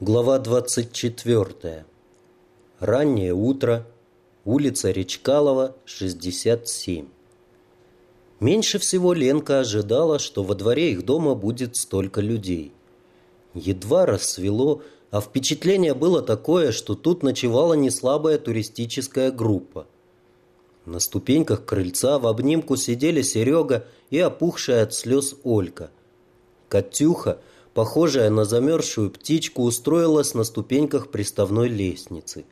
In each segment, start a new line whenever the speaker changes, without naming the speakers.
Глава 24. Раннее утро. Улица Речкалова, 67. Меньше всего Ленка ожидала, что во дворе их дома будет столько людей. Едва рассвело, а впечатление было такое, что тут ночевала неслабая туристическая группа. На ступеньках крыльца в обнимку сидели Серега и опухшая от слез Олька. Катюха – похожая на замерзшую птичку, устроилась на ступеньках приставной лестницы.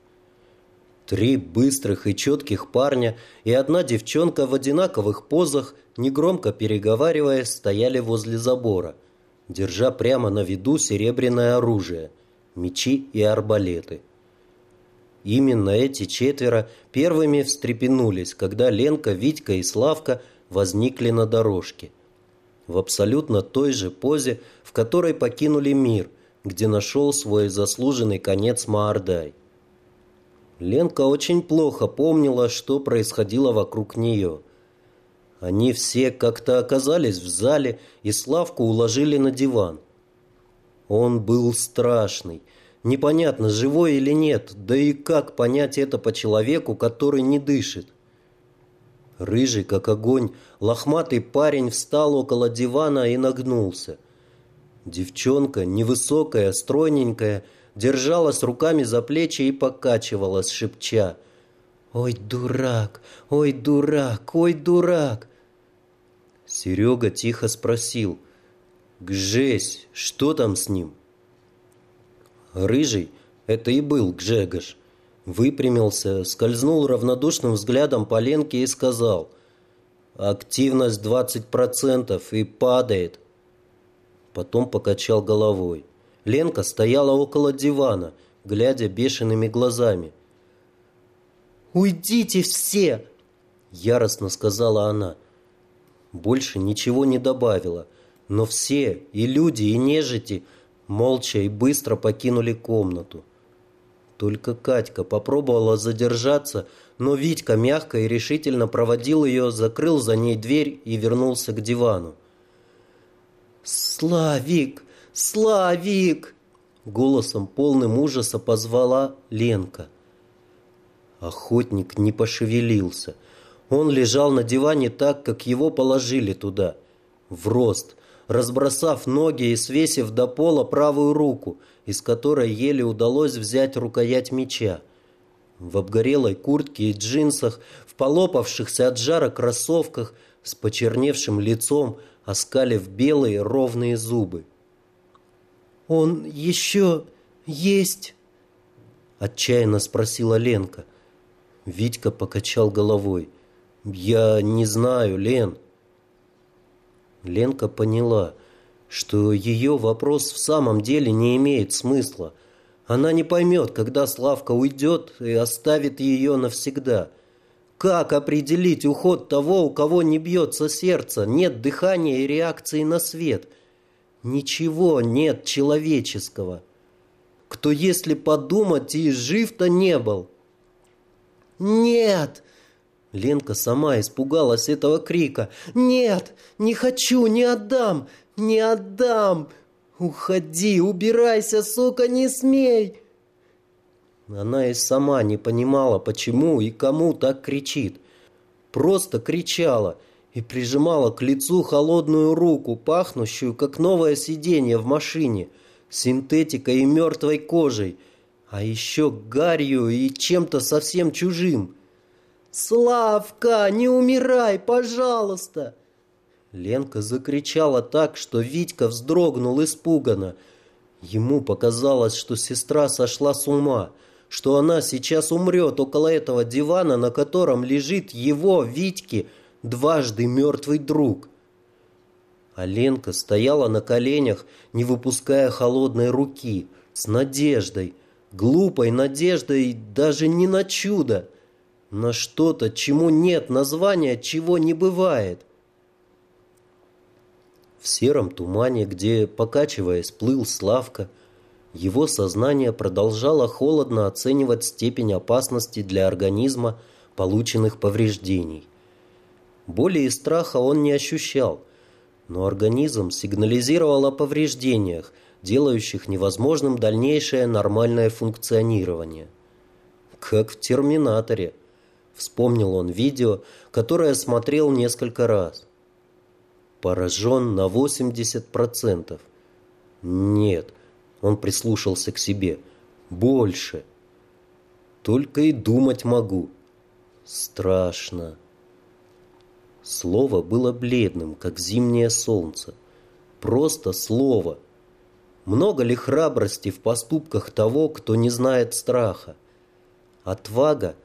Три быстрых и четких парня и одна девчонка в одинаковых позах, негромко переговариваясь, стояли возле забора, держа прямо на виду серебряное оружие – мечи и арбалеты. Именно эти четверо первыми встрепенулись, когда Ленка, Витька и Славка возникли на дорожке в абсолютно той же позе, в которой покинули мир, где нашел свой заслуженный конец Маардай. Ленка очень плохо помнила, что происходило вокруг нее. Они все как-то оказались в зале и Славку уложили на диван. Он был страшный. Непонятно, живой или нет, да и как понять это по человеку, который не дышит. Рыжий, как огонь, лохматый парень встал около дивана и нагнулся. Девчонка, невысокая, стройненькая, держалась руками за плечи и покачивалась, шепча. «Ой, дурак! Ой, дурак! Ой, дурак!» Серега тихо спросил. «Гжесь, что там с ним?» Рыжий, это и был Гжегош, выпрямился, скользнул равнодушным взглядом по Ленке и сказал «Активность 20% и падает». Потом покачал головой. Ленка стояла около дивана, глядя бешеными глазами. «Уйдите все!» – яростно сказала она. Больше ничего не добавила, но все, и люди, и нежити, молча и быстро покинули комнату. Только Катька попробовала задержаться, но Витька мягко и решительно проводил ее, закрыл за ней дверь и вернулся к дивану. «Славик! Славик!» Голосом полным ужаса позвала Ленка. Охотник не пошевелился. Он лежал на диване так, как его положили туда, в рост, разбросав ноги и свесив до пола правую руку – из которой еле удалось взять рукоять меча. В обгорелой куртке и джинсах, в полопавшихся от жара кроссовках, с почерневшим лицом, оскалив белые ровные зубы. «Он еще есть?» Отчаянно спросила Ленка. Витька покачал головой. «Я не знаю, Лен». Ленка поняла – что ее вопрос в самом деле не имеет смысла. Она не поймет, когда Славка уйдет и оставит ее навсегда. Как определить уход того, у кого не бьется сердце, нет дыхания и реакции на свет? Ничего нет человеческого. Кто, если подумать, и жив-то не был. «Нет!» Ленка сама испугалась этого крика. «Нет! Не хочу! Не отдам! «Не отдам! Уходи, убирайся, сука, не смей!» Она и сама не понимала, почему и кому так кричит. Просто кричала и прижимала к лицу холодную руку, пахнущую, как новое сиденье в машине, синтетикой и мертвой кожей, а еще гарью и чем-то совсем чужим. «Славка, не умирай, пожалуйста!» Ленка закричала так, что Витька вздрогнул испуганно. Ему показалось, что сестра сошла с ума, что она сейчас умрет около этого дивана, на котором лежит его, Витьки, дважды мертвый друг. А Ленка стояла на коленях, не выпуская холодной руки, с надеждой, глупой надеждой даже не на чудо, на что-то, чему нет названия, чего не бывает. В сером тумане, где, покачиваясь, плыл Славка, его сознание продолжало холодно оценивать степень опасности для организма полученных повреждений. Боли и страха он не ощущал, но организм сигнализировал о повреждениях, делающих невозможным дальнейшее нормальное функционирование. Как в «Терминаторе», вспомнил он видео, которое смотрел несколько раз. Поражен на 80%. Нет, он прислушался к себе. Больше. Только и думать могу. Страшно. Слово было бледным, как зимнее солнце. Просто слово. Много ли храбрости в поступках того, кто не знает страха? Отвага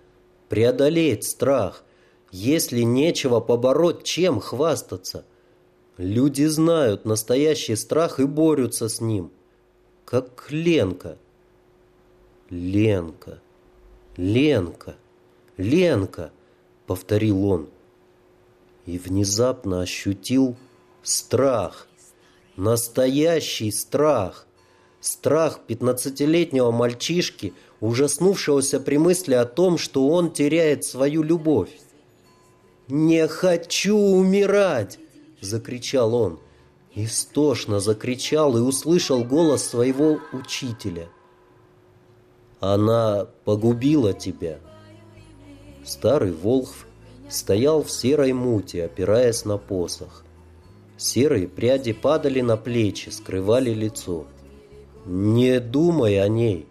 преодолеть страх. Если нечего побороть, чем хвастаться? Люди знают настоящий страх и борются с ним. Как Ленка. Ленка. Ленка. Ленка, повторил он. И внезапно ощутил страх. Настоящий страх. Страх пятнадцатилетнего мальчишки, ужаснувшегося при мысли о том, что он теряет свою любовь. «Не хочу умирать!» – закричал он. Истошно закричал и услышал голос своего учителя. «Она погубила тебя!» Старый Волхв стоял в серой муте, опираясь на посох. Серые пряди падали на плечи, скрывали лицо. «Не думай о ней!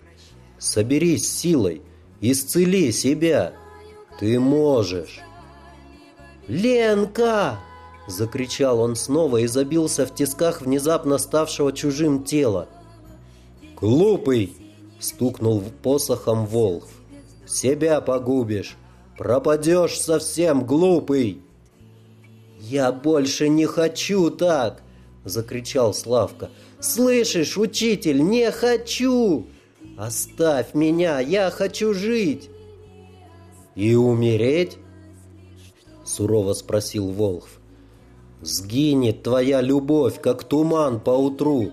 Соберись силой! Исцели себя! Ты можешь!» «Ленка!» – закричал он снова и забился в тисках внезапно ставшего чужим тела. «Глупый!» – стукнул посохом Волхв. «Себя погубишь! Пропадешь совсем, глупый!» «Я больше не хочу так!» – закричал Славка. «Слышишь, учитель, не хочу! Оставь меня, я хочу жить!» «И умереть?» – сурово спросил Волхв. «Сгинет твоя любовь, как туман по утру.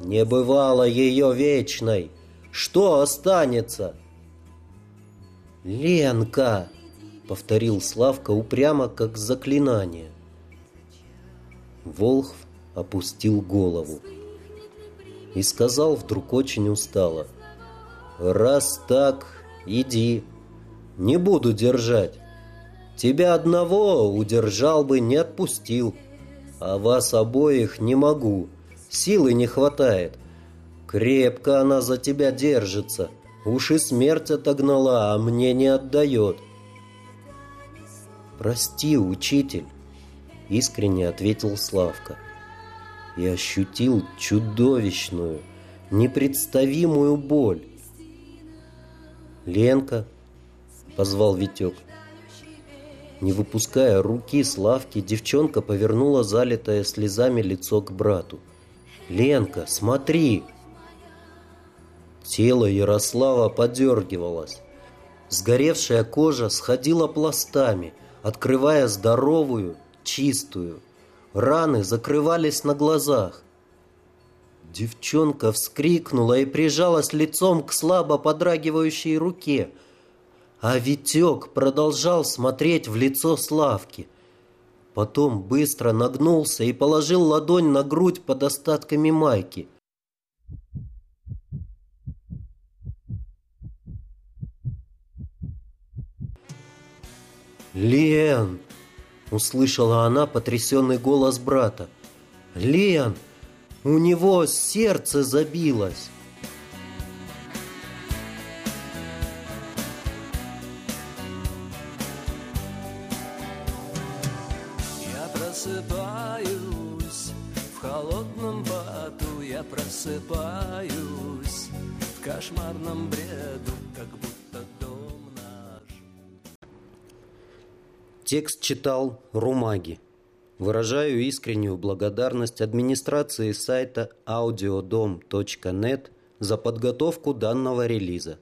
Не бывало ее вечной. Что останется?» «Ленка!» повторил Славка упрямо, как заклинание. Волхв опустил голову и сказал вдруг очень устало. «Раз так, иди, не буду держать. Тебя одного удержал бы, не отпустил, а вас обоих не могу, силы не хватает. Крепко она за тебя держится, уж и смерть отогнала, а мне не отдает. «Прости, учитель!» — искренне ответил Славка. И ощутил чудовищную, непредставимую боль. «Ленка!» — позвал Витек. Не выпуская руки Славки, девчонка повернула залитое слезами лицо к брату. «Ленка, смотри!» Тело Ярослава подергивалось. Сгоревшая кожа сходила пластами — открывая здоровую, чистую. Раны закрывались на глазах. Девчонка вскрикнула и прижалась лицом к слабо подрагивающей руке, а Витек продолжал смотреть в лицо Славки. Потом быстро нагнулся и положил ладонь на грудь под остатками майки – «Лен!» — услышала она потрясенный голос брата. «Лен! У него сердце забилось!»
В кошмарном бреду, как будто
Текст читал Румаги. Выражаю искреннюю благодарность администрации сайта audiodom.net за подготовку данного релиза.